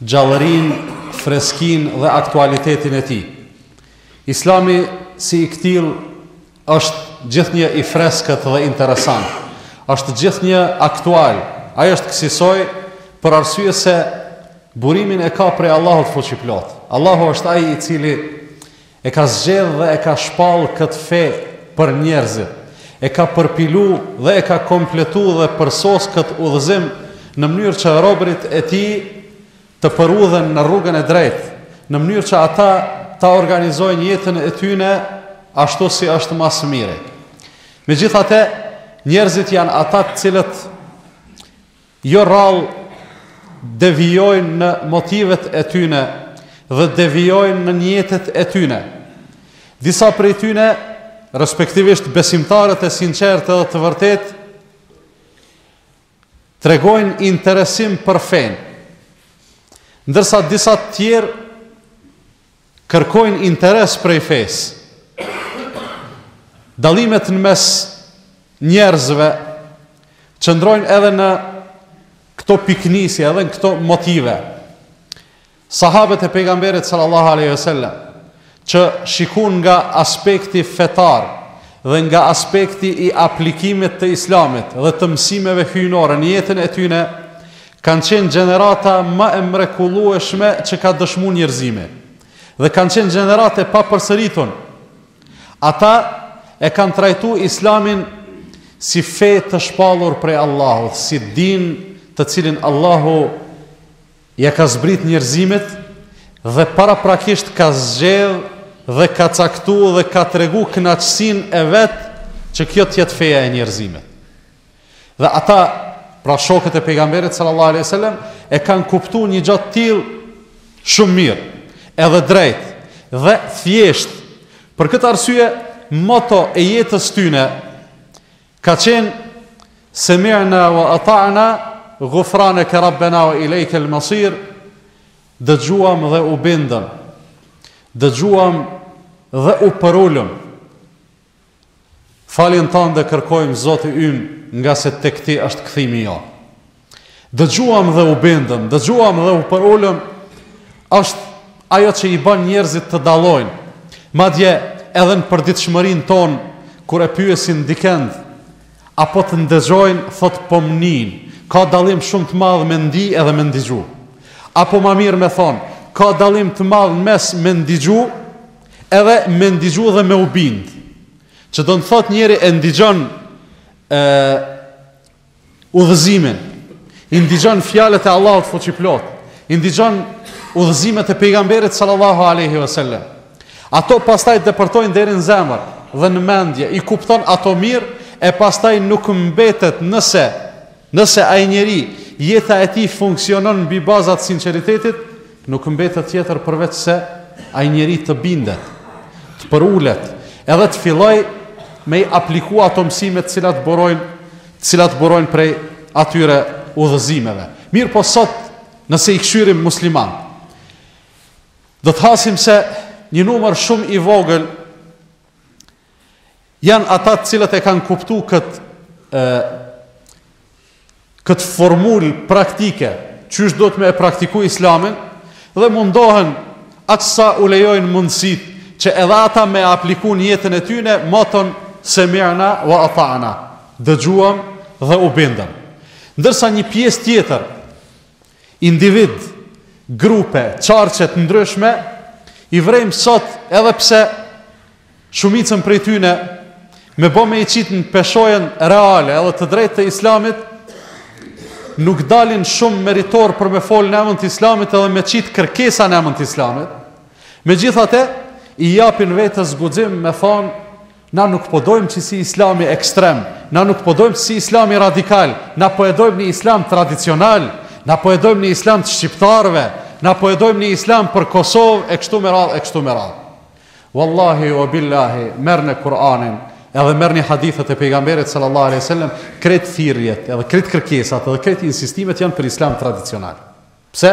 gjallërinë, freskinë dhe aktualitetin e tij. Islami si i këtillë është gjithnjë i freskët dhe interesant, është gjithnjë aktual, ai është kësisoj për arsye se burimin e ka prej Allahut Fuqiplot. Allahu është ai i cili E ka zgjedh dhe e ka shpall këtë fe për njerëzit, e ka përpilu dhe e ka kompletu dhe përsos këtë udhëzim në mënyrë që robërit e Tij të përudhen në rrugën e drejtë, në mënyrë që ata ta organizojnë jetën e tyne ashtu si është ma së miri. Megjithatë, njerëzit janë ata të cilët Jo rrallë devijojnë në motivet e tyne dhe devijojnë në nijetet e tyne. Disa prej tyne, respektivisht besimtarët e sinqertë dhe të vërtetë, tregojnë interesim për fenë, ndërsa disa të tjerë kërkojnë interes prej fesë. Dallimet në mes njerëzve qëndrojnë edhe në këto pikënisje, edhe në këto motive. Sahabët e pejgamberit sallallahu alaihi wasallam që shikun nga aspekti fetar dhe nga aspekti i aplikimit të islamit dhe të mësimeve hyjnore në jetën e tyne, Kanë qenë gjenerata më e mrekullueshme që ka dëshmu njerëzimi. Dhe kanë qenë gjeneratë e papërsëritun. Ata e kanë trajtu islamin si fe të shpallur prej Allahut, si din të cilin Allahu ia ka zbrit njerëzimit dhe paraprakisht ka zgjedh dhe ka caktu dhe ka tregu kënaqësinë e vet që kjo të jetë feja e njerëzimit. Dhe ata, pra shokët e Pejgamberit sallallahu alejhi wasallam, e kanë kuptu një gja të tillë shumë mirë, edhe drejt dhe thjesht. Për këtë arsye, moto e jetës tyne ka qenë semi'na ve ata'na, gufraneke rabbena ve ilejkel masir, dëgjuam dhe u bindëm, dëgjuam dhe u përulëm, Faljen tande kërkojmë Zoti ynë ngase tek ti është kthimi jonë. Dëgjuam dhe u bindëm, dëgjuam dhe u përulëm është ajo që i ban njerëzit të dallojnë. Madje edhe në përditshmërinë tonë kur e pyesim dikend a po të ndëgjojnë thotë po m'nin. Ka dallim shumë të madh me ndi edhe me ndigju. Apo ma mirë me thonë, ka dallim të madh mes me ndigju Edhe me ndëgju dhe me u bind. Që do me thonë njeri e ndigjon e, udhëzimin. I ndigjon fjalët e Allahut fuqiplotë. I ndigjon udhëzimet e pejgamberit sallallahu aleyhi vësallem. Ato pastaj depërtojnë deri në zemër dhe në mendje. I kupton ato mirë e pastaj nuk mbetet nëse Nëse ai njeri, jeta e tij funksionon mbi baza të sinqeritetit, nuk mbetet tjetër përveç se ai njeri të bindet, të përulet, edhe të fillojë me i apliku ato mësime të cilat burojnë, të cilat burojnë prej atyre udhëzimeve. Mirëpo sot, nëse i kqyrim muslimanët, do të hasim se një numër shumë i vogël, Janë ata të cilët e kanë kuptu këtë ë këtë formulë praktike, çysh duhet me e praktiku islamin, dhe mundohen aq sa u lejojnë mundësitë që edhe ata me apliku në jetën e tyne, moton semi'na ve ata'na, dëgjuam dhe u bindëm. Ndërsa një pjesë tjetër, Individ, grupe, qarqe të ndryshme i vrejmë sot edhe pse shumicën prej tyne me bo me i qitë në peshojen reale edhe të drejtë të islamit, nuk dalin shumë meritorë për me folë në emën të islamit edhe me qitë kërkesa në emën të islamit, megjithatë i japin vetës guxim me thonë Na nuk po dojmë kësi islami ekstrem, na nuk po dojmë kësi islami radikal, na po e dojmë një islam tradicional, na po e dojmë një islam të shqiptarëve, na po e dojmë një islam për Kosovë e kështu me radhë e kështu me radhë. Wallahi wa billahi, merrne Kur'anin, edhe merrni hadithet e pejgamberit sallallahu alaihi wasallam, krejt thirrjet, edhe krejt kërkesat, edhe krejt insistimet janë për islam tradicional. Pse?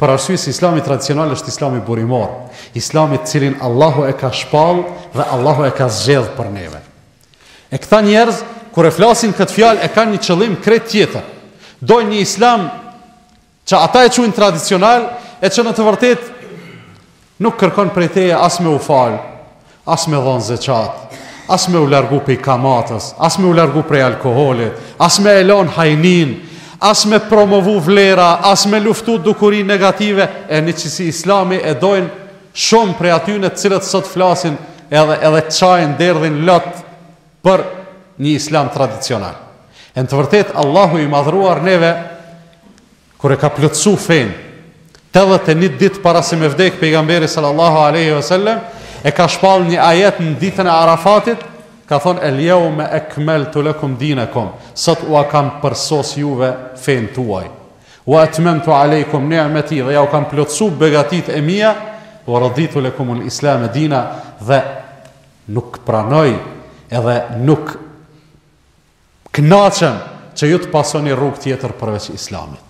Për arsye se Islami tradicional është Islami burimor, Islami të cilin Allahu e ka shpallë dhe Allahu e ka zgjedhë për neve. E këta njerëz kur e flasin këtë fjalë e kanë një qëllim krejt tjetër. Dojnë një Islam që ata e quajnë tradicional e që në të vërtetë Nuk kërkon prej teje as me u falë, as me dhon zeqat, as me u largu prej kamatës, as me u largu prej alkoholit, as me e lon hajninë, as me promovu vlera, as me luftu dukuri negative, e njikësi Islami e dojnë shumë prej atyne të cilët sot flasin edhe edhe qajnë derdhin lot për një Islam tradicional. E në të vërtetë Allahu i madhruar neve Kur e ka plotësu fenë, tetëdhjetë e një ditë para se me vdek pejgamberi sallallahu alejhi ve sellem, e ka shpall një ajet në ditën e Arafatit, ka thonë el yawma akmaltu lakum dinakum, sot ua kam përsos juve fenë tuaj. Wa atmamtu alejkum ni'mati, dhe jau kam plotësu begatitë e mia, wa raditu lakum al islam dina, dhe nuk pranoj edhe nuk Kënaqem që ju të pasoni rrugë tjetër përveç Islamit.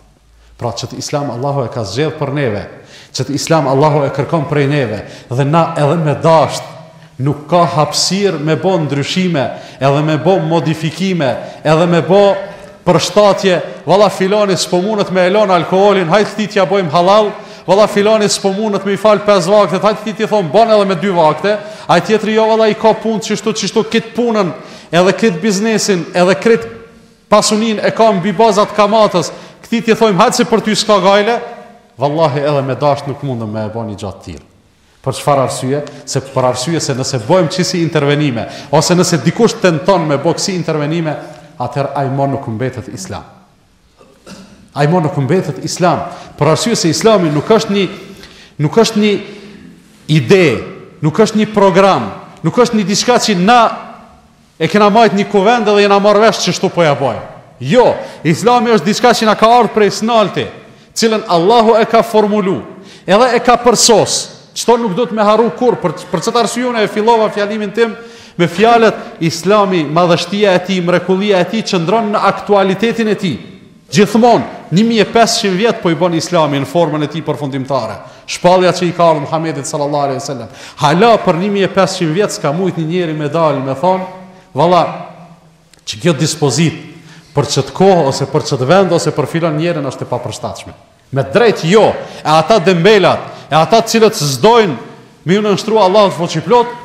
Pra qët Islam Allahu e ka zgjedh për neve, qët Islam Allahu e kërkon prej neve dhe na edhe me dashtë nuk ka hapësirë me bo ndryshime, edhe me bo modifikime, edhe me bo përshtatje, valla filoni s'po mundet me e lon alkoholin, hajt këtij t'ja bojmë hallall, valla filoni s'po mundet me i falë 5 vaktet, hajt këtij t'i thomë bon edhe me 2 vakte, ai tjetri jo valla i ka punët qështu qështu kit punën, Edhe krejt biznesin, edhe krejt pasuninë e ka mbi bazat e kamatës, këtij t'i thojmë hajt se për ty s'ka gajle, vallahi edhe me dasht nuk mundemi me e bo një gja të tillë. Për çfarë arsye? Se për arsye se nëse bojmë qësi intervenime, ose nëse dikush tenton me bo kësi intervenime, atëherë ai mo nuk mbetet islam. Ai mo nuk mbetet islam, për arsye se islami nuk është një nuk është një ide, nuk është një program, nuk është një diçka që na e kena majtë një kuvend dhe jena marrë vesh qështu po ja bojmë. Jo, islami është diçka që na ka ardhë prej s'nalti, cilën Allahu e ka formulu, edhe e ka përsos, qëto nuk duhet me harru kurrë, për, për qët arsye une e fillova fjalimin tim, me fjalët islami, madhështia e tij, mrekullia e tij, qëndron në aktualitetin e tij. Gjithmonë, 1500 vjet po i bon Islami në formën e tij përfundimtare. Shpallja që i ka ardhur Muhamedit sallallahu alaihi wasallam. Hala për 1500 vjet s'ka mujt një njeri me dal me thonë, valla Qëkjo dispozitë për qët kohë ose për qët vend ose për filon njerin është e papërshtatshme. Me drejt jo, e ata dembelat, e ata të cilët s'dojnë me ju nënshtru Allahut fuqiplotë,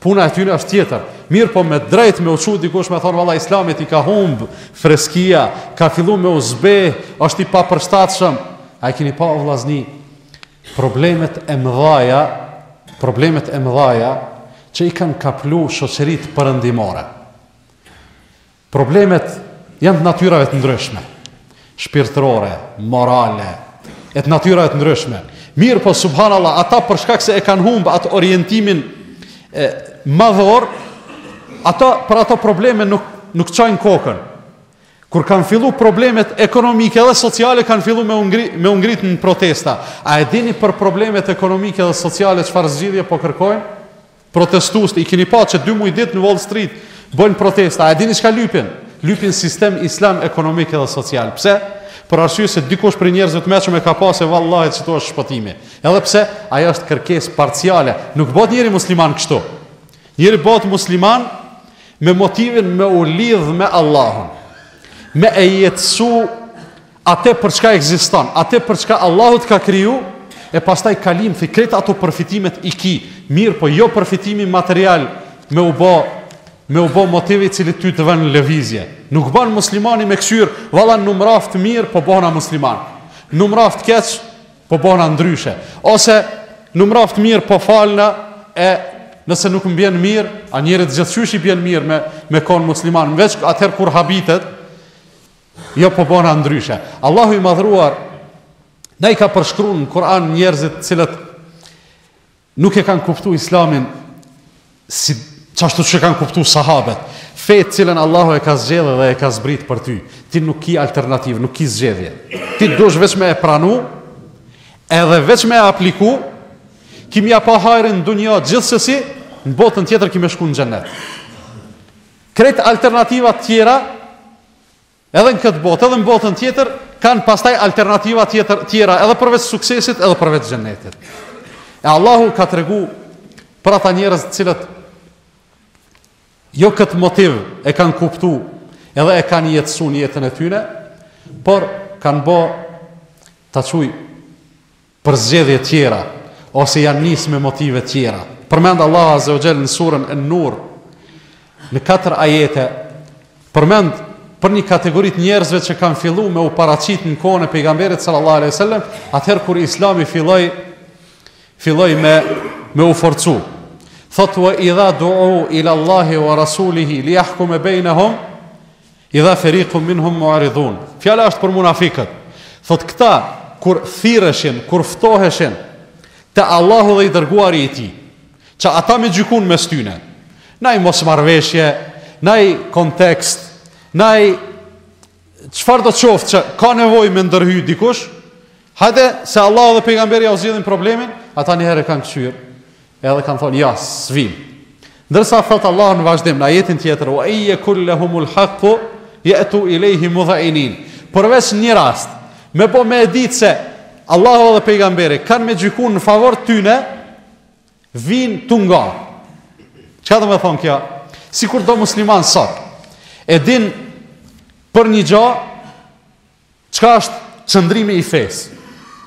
puna e tyne është tjetër. Mirëpo me drejt me u çu dikush me thonë valla islamit i ka humb freskia, ka fillu me u zbeh, është i papërshtatshëm. A i kini pa o vllazni, Problemet e mëdhaja, problemet e mëdhaja që i kanë kaplu shoqëritë perëndimore. Problemet janë të natyrave të ndryshme, shpirtërore, morale, e të natyrave të ndryshme. Mirëpo, subhanallah, ata për shkak se e kanë humbë atë orientimin e, madhor, ata, për ato probleme nuk, nuk çajnë kokën. Kur kanë fillu problemet ekonomike dhe sociale, kanë fillu me u ngri, me u ngrit në protesta. A e dini për problemet ekonomike dhe sociale çfarë zgjidhje po kërkojnë? Protestust, i kini pa që dy muj ditë në Wall Street bojnë protesta. A e dini çka lypin? Lypin sistem islam ekonomik edhe social. Pse? Për arsye se dikush prej njerëzve të meçëm e ka pa se vallahi qito është shpëtimi. Edhe pse, ajo është kërkesë parciale. Nuk bohet njeri musliman kështu. Njeri bohet musliman Me motivin me u lidh me Allahun, me e jetësu atë për çka ekziston, atë për çka Allahu të ka kriju, e pastaj kalimthi krejt ato përfitimet i ki, mirë po jo përfitimi material me u bo, me u bo motivi i cili ty të vënë në lëvizje. Nuk ban muslimani me kqyrë, valla n'um raftë mirë, po bona musliman. N'um raftë keq, Po bona ndryshe. Ose, n'um raftë mirë, po falna, e nëse nuk më bjen mirë, a njerit gjithqysh i bjen mirë me, me konë musliman, veç atëherë kur habitet, jo po bona ndryshe. Allahu i madhëruar, na i ka përshkru në Kur'an njerëzit të cilët Nuk e kanë kuptu islamin si qashtu q'e kanë kuptu sahabët. Fe të cilën Allahu e ka zgjedh edhe e ka zbrit për ty. Ti nuk ki alternativë, nuk ki zgjedhje. Ti dush veç me e pranu, edhe veç me e apliku, ki me ia pa hajrin n'dunja gjithsesi, në botën tjetër ki me shku në xhennet. Krejt alternativat tjera, Edhe në këtë botë, edhe në botën tjetër, kanë pastaj alternativa tjetër, tjera, edhe përveç suksesit, edhe përveç xhennetit. E Allahu ka tregu për ata njerëz të cilët jo këtë motiv e kanë kuptu edhe e kanë jetësu në jetën e tyne, por kanë bo të çuj për zgjedhje tjera, ose janë nisë me motive tjera. Përmend Allahu Azze ue Xhel në suren En Nur, në katër ajete, përmend për një kategori të njerëzve që kanë fillu me u paraqit në kohën e pejgamberit sallallahu aleyhi wa sallam, atëherë kur islami filloj, filloj me, me u forcu. Thotë, wa idha du'u ila Allahi wa rasulihi li yahkuma bejnahum, Idha fariqun minhum mu'ridun. Fjala është për munafiqët. Thotë këta kur thirreshin, kur ftoheshin te Allahu dhe i dërguari i tij, që ata me gjykun mes tyne. Naj mosmarrveshje, naj kontekst, naj çfarëdo qoftë që ka nevojë me ndërhy dikush, Hajde se Allahu dhe pejgamberi ja u zgjidhin problemin, ata një herë e kanë kqyr, edhe kanë thonë ja, s'vim. Ndërsa thot Allahu në vazhdim në ajetin tjetër, "Wa in yakun lahumul haqqu ya'tu ilayhi mudh'inin." Përveç një rast, me bo me ditë se Allahu dhe pejgamberi kanë me gjyku në favor të tyne, vijn tu nga. Çka domethonë kjo? Sikur do musliman sot e din për një gjë Çka është qëndrimi i fesë?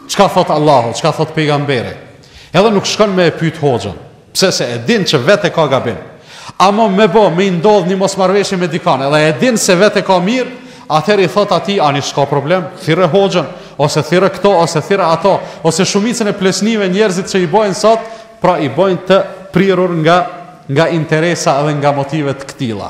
Çka thot Allahu, çka thot pejgamberi? Edhe nuk shkon me e pyet hoxhën, pse se e din që vetë e ka gabim. Amo me bo, me i ndodh një mosmarrëveshje me dikan, edhe e din se vetë e ka mirë, atëherë i thot atij, ani s'ka problem, thirrë hoxhën ose thirrë këto ose thirrë ato, ose shumicën e pleqnive njerëzit që i bojnë sot, pra i bojnë të prirur nga nga interesa edhe nga motive të këtilla.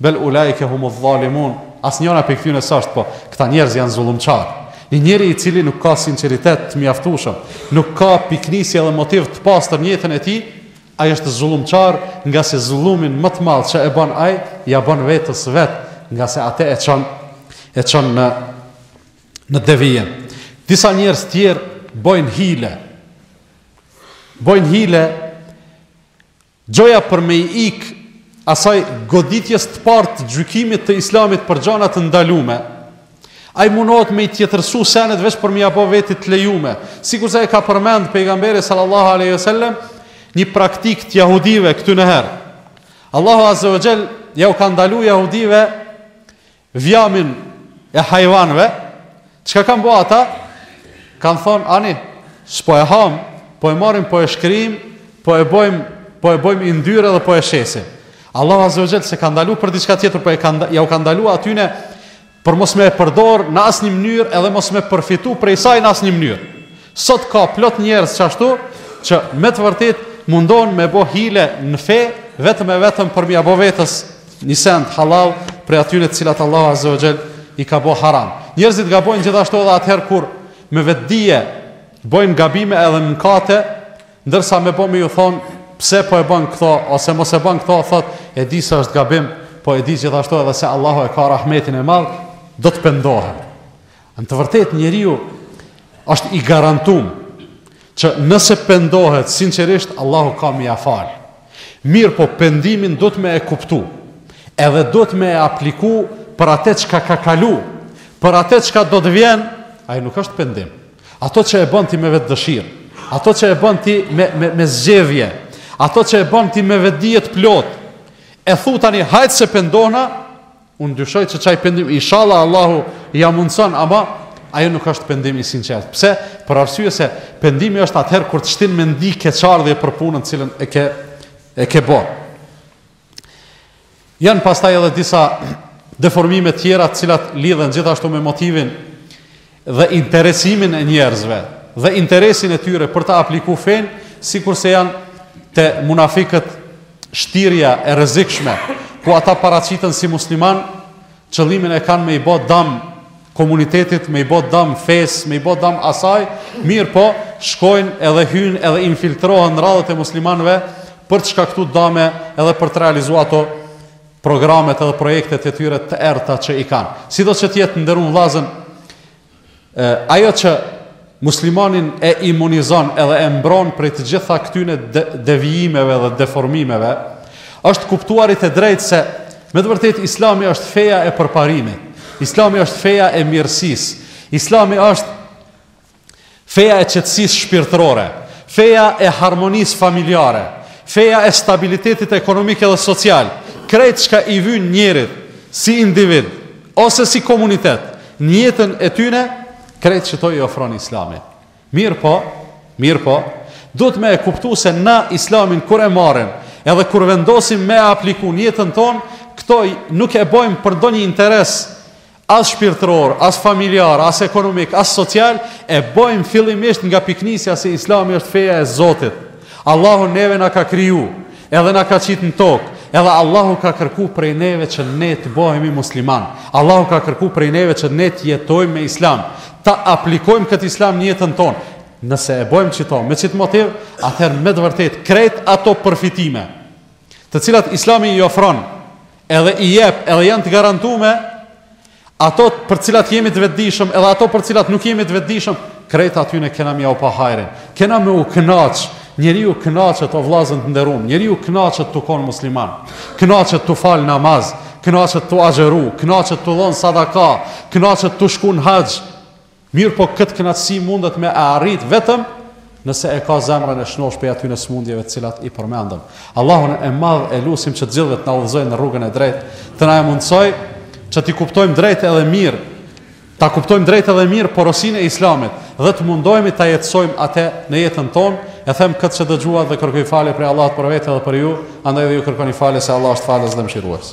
Bel ulaike humu dhalimun, asnjëra prej këtyne s'âsht, po këta njerëz janë zullumqarë. Një njeri i cili nuk ka sinqeritet të mjaftueshëm, nuk ka pikënisje dhe motiv të pastër në jetën e tij, ai është zullumqar, ngase zullumin më të madh që e bën ai, ia bën vetes vet, ngase atë e çon e çon në në devijim. Disa njerëz tjerë bojnë hile. Bojnë hile Gjoja për me i ik asaj goditjes të parë të gjykimit të Islamit për gjana të ndalume, ai munohet me i tjetërsu senet veç për me ia bo vetit të lejume, sikurse e ka përmend Pejgamberi sallallahu alejhi ve sellem një praktikë të jahudive këtu njëherë. Allahu azza wa jall jau ka ndalu jahudive vjamin e hajvanëve, çka kanë bo ata? Kanë thonë, ani, s'po e hamë, po e marrim, po e shkrim, po e bojmë, po e bojmë yndyrë dhe po e shesim. Allahu azze ve xhel s'e ka ndalu për diçka tjetër, po e ka, ja u ka ndalu atyne për mos me e përdor në asnjë mënyrë edhe mos me përfitu prej saj në asnjë mënyrë. Sot ka plot njerëz qashtu që me të vërtet mundohen me bo hile në fe, vetëm e vetëm për m'ia bo vetes një send halal prej atyne të cilat Allahu azze ve xhel i ka bo haram. Njerëzit gabojnë gjithashtu edhe atëherë kur me vetëdije bojnë gabime edhe mëkate, ndërsa me bo me ju thonë pse po e bën këto ose mos e bën këto thot e di se është gabim po e di gjithashtu edhe se Allahu e ka rahmetin e madh do të pendohem Në të vërtetë njeriu është i garantum që nëse pendohet sinqerisht Allahu ka me ia fal. Mirëpo pendimin duhet me e kuptu. Edhe duhet me e apliku për atë çka ka kalu, për atë çka do të vjen, ai nuk është pendim. Ato që e bën ti me vetëdëshirë, ato që e bën ti me me me zgjedhje, ato që e bën ti me vetëdije t'plotë. E thu tani hajt se pendohna, Unë dyshoj që qaj pendim, ishalla Allahu ja mundëson, ama ajo nuk është pendim i sinqert. Pse? Për arsye se pendimi është atëherë kur të shtin me ndi keqardhje për punën të cilën e ke, e ke bo. Janë pastaj edhe disa deformime tjera të cilat lidhen gjithashtu me motivin dhe interesimin e njerzve dhe interesin e tyre për ta apliku fenë sikurse janë te munafikët shtirja e rrezikshme ku ata paraqiten si musliman qëllimin e kanë me i bo dam komunitetit me i bo dam fesë me i bo dam asaj mirëpo shkojn edhe hyjnë edhe infiltrohen në radhët e muslimanve për të shkaktu dame edhe për të realizu ato programet edhe projektet e tyre të errëta që i kanë. Sido që të jetë të nderum vllazën, ajo që muslimanin e imunizon edhe e mbron prej të gjitha këtyne devijimeve dhe deformimeve, është të kuptuarit e drejtë se me të vërtetë Islami është feja e përparimit. Islami është feja e mirësisë. Islami është Feja e qetësisë shpirtërore, feja e harmonisë familjare, feja e stabilitetit ekonomik edhe social, krejt çka i vyn njerit si individ ose si komunitet në jetën e tyne, krejt qëto i ofron Islami. Mirëpo, mirëpo, duhet me e kuptu se na Islamin kur e marrim edhe kur vendosim me e apliku në jetën tonë, këto nuk e bojmë për ndonjë interes as shpirtëror, as familjar, as ekonomik, as social, e bojmë fillimisht nga pikënisja se Islami është feja e Zotit. Allahu neve na ka kriju, edhe na ka qitë në tokë, edhe Allahu ka kërku prej neve që ne të bohemi musliman. Allahu ka kërku prej neve që ne të jetojmë me Islam, ta aplikojmë këtë Islam në jetën tonë. Nëse e bojmë qëto me qitë motiv, atëherë me të vërtetë krejt ato përfitime, të cilat Islami i ofron, edhe i jep, edhe janë të garantume, ato për cilat jemi të vetëdijshëm, edhe ato për cilat nuk jemi të vetëdijshëm, krejt atyne kena me jau pa hajrin, kena me u kënaq, njeriu kënaqet o vllazën të nderum, njeriu kënaqet tu konë musliman, kënaqet tu falë namaz, kënaqet tu agjëru, kënaqet tu dhonë sadaka, kënaqet tu shku në haxh, Mirëpo këtë kënaqësi mundet me e arrit vetëm nëse e ka zemrën e shnosh pej atyne smundjeve të cilat i përmendëm. Allahun e Madh e lusim që të gjithëve të na udhëzojë në rrugën e drejtë, të na e mundësojë që t'i kuptojmë drejt edhe mirë, ta kuptojmë drejt edhe mirë porosinë e Islamit dhe të mundohemi ta jetësojmë ate në jetën tonë, e them këtë që dëgjuat dhe kërkoj falje prej Allahut për vete dhe për ju, andaj dhe ju kërkoni falje se Allah është Falës dhe Mëshirues.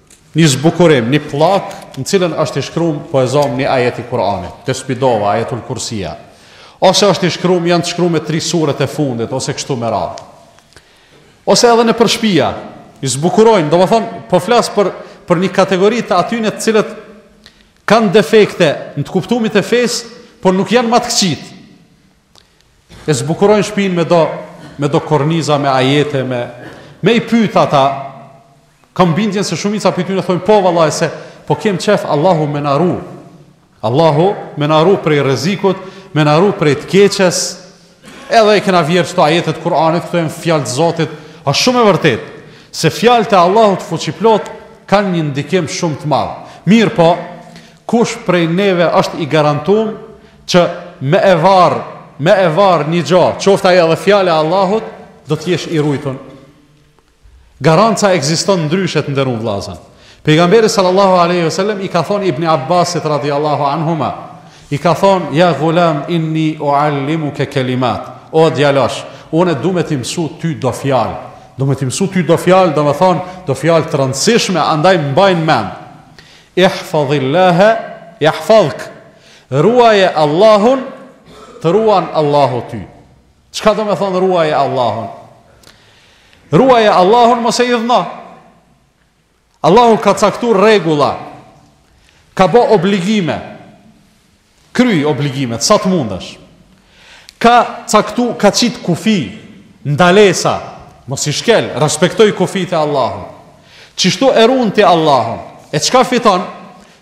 Një zbukurim, një pllakë, në cilën është i shkrum po e zomë një ajet i Kur'anit, të supozojmë, ajetul kursia. Ose është i shkrum, janë të shkrume tri suret e fundit ose kështu me radhë. Ose edhe nëpër shpija, i zbukurojnë, domethonë, po flas për, për një kategori të atyne të cilët kanë defekte në të kuptumit e fesë, por nuk janë ma të këqijtë. E zbukurojnë shpinë me do me do korniza me ajete me me i pyt ata kam bindjen se shumica prej tyre thonë po vallahi se po kem çef Allahu me na ru Allahu me na ru prej rrezikut me na ru prej të keqes edhe e kena vjerrë qëto ajete t'Kur'anit këto janë fjalë të Zotit asht shumë e vërtetë se fjalët e Allahut fuqiplotë kanë një ndikim shumë të madh mirëpo kush prej neve është i garantum që me e varë, me e varë një gjo, qoftë ajo edhe fjala e Allahut, do të jesh i rujtun. Garanca ekziston ndryshe, të nderun vllazën. Pejgamberi sallallahu alejhi ve sel-lem i ka thonë Ibni Abbasit radiallahu anhuma, i ka thonë, ja gulam inni ual-limuke kelimat, o djalosh, unë du me t'i mësu ty do fjalë, du me t'i mësu ty do fjalë, domethonë, do fjalë të randësishme, andaj mbaji në mend, ihfadhillahe, jahfadhk, Ruaje Allahun, të ruan Allahu ty. Çka domethonë ruaje Allahun? Ruaje Allahun mos e idhno. Allahu ka caktu rregulla, ka bo obligime, kryj obligimet, sa të mundesh. Ka caktu ka qit kufij ndalesa mos i shkel respektoji kufijtë e Allahut qishtu e run ti Allahun e çka fiton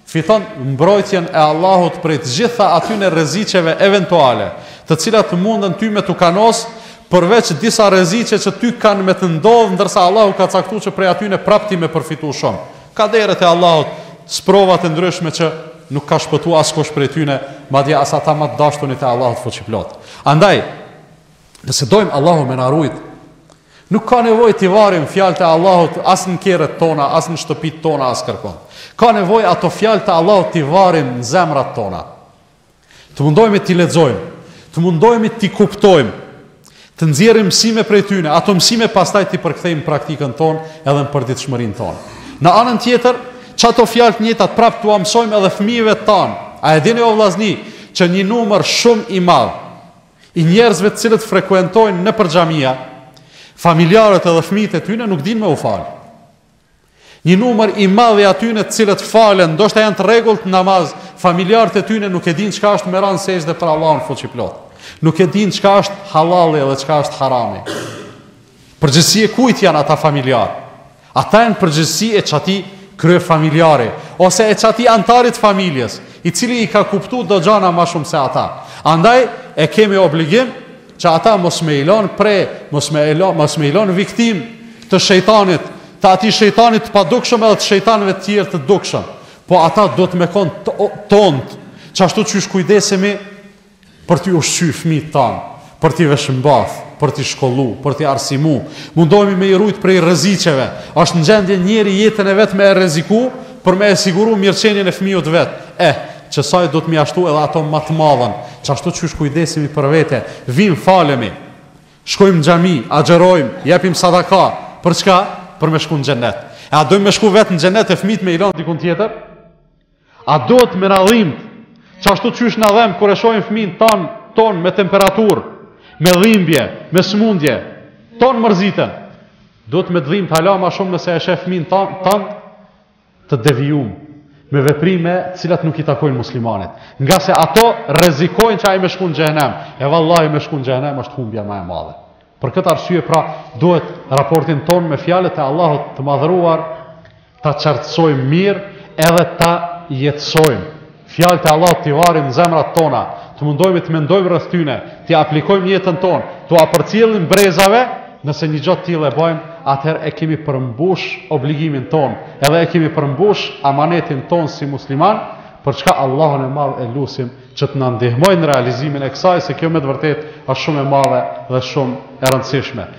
fiton mbrojtjen e Allahut prej të gjitha atyne rreziqeve eventuale të cilat mundën ty me t'u kanos përveç disa rreziqe që ty kanë me të ndodhë ndërsa Allahu ka caktu që prej atyne prap ti me përfitu shumë Kaderet e Allahut, sprovat e ndryshme që nuk ka shpëtu askush prej tyne, madje as ata ma të dashtunit e Allahut fuqiplotë. Andaj, nëse dojmë Allahu me na rujt, nuk ka nevojë t'i varim fjalët e Allahut as në kerret tona, as në shtëpitë tona, askërkun. Ka nevojë ato fjalët e Allahut t'i varim në zemrat tona. Të mundohemi t'i lexojmë, të mundohemi t'i kuptojmë, të nxjerrim mësime prej tyne, ato mësime pastaj t'i përkthejmë në praktikën tonë edhe në përditshmërinë tonë. Në anën tjetër, çato fjalë të njëjtat prapë t'ua mësojmë edhe fëmijëve tanë. A e dini o vllazni që një numër shumë i madh i njerëzve të cilët frekuentojnë nëpër xhamia, familjarët edhe fëmijët e tyne nuk dinë me u fal. Një numër i madh i atyne të cilët falen, ndoshta janë të rregullt në namaz, familjarët e tyre nuk e dinë çka është me ranë në sexhde për Allahun fuqiplot. Nuk e dinë çka është hallalli edhe çka është harami. Përgjegjësi e kujt janë ata familjarë? Ata janë përgjegjësi e qatij kryefamiljari ose e qatij antarit të familjes, i cili i ka kuptu do gjana ma shumë se ata. Andaj e kemi obligim Që ata mos me i lanë pre, mos me i lanë, mos me i lanë viktimë të shejtanit, të atij shejtanit të padukshëm edhe të shejtanve të tjerë të dukshëm. Po ata duhet me konë tonët, qashtu qysh kujdesemi për t'i ushqy fmijtë tanë, për t'i veshmbath, për t'i shkollu, për t'i arsimu. Mundohemi me i rujt prej rreziqeve, është në gjendje njeri jetën e vet me e rreziku, për me e siguru mirëqenien e fmiut vet. Eh, Qësaj duhet mi ashtu edhe ato ma të madhen,, qashtu qysh kujdesemi për vete, vijmë falemi, shkojmë n'xhami, agjërojmë, jepim sadaka, për çka? Për me shku n'xhennet. E a dojmë me shku vetë n'xhennet e fëmijët me i lanë dikun tjetër? A duhet me na dhimbt, qashtu qysh na dhem kur e shohim fëmijën ta- ton me temperaturë, me dhimbje, me smundje, tanë mërziten. Duhet me të dhimbt hala ma shumë nëse e sheh fëmijën tand, të devijum, me veprime të cilat nuk i takojnë muslimanit, ngase ato rrezikojnë që ai me shku në xhehenem, e vallahi me shku në xhehenem është humbja ma e madhe. Për këtë arsye pra duhet raportin tonë me fjalët e Allahut të Madhëruar ta qartësojmë mirë edhe ta jetësojmë. Fjalët e Allahut t'i varim në zemrat tona, të mundohemi të mendojmë rreth tyne, t'i aplikojmë në jetën tonë, t'ua përcjellim brezave, nëse një gja të tillë e bajmë, atëherë e kemi përmbush obligimin tonë, edhe e kemi përmbush amanetin tonë si musliman, për çka Allahun e Madh e lusim që të na ndihmojë në realizimin e kësaj, se kjo me të vërtetë është shumë e madhe dhe shumë e rëndësishme.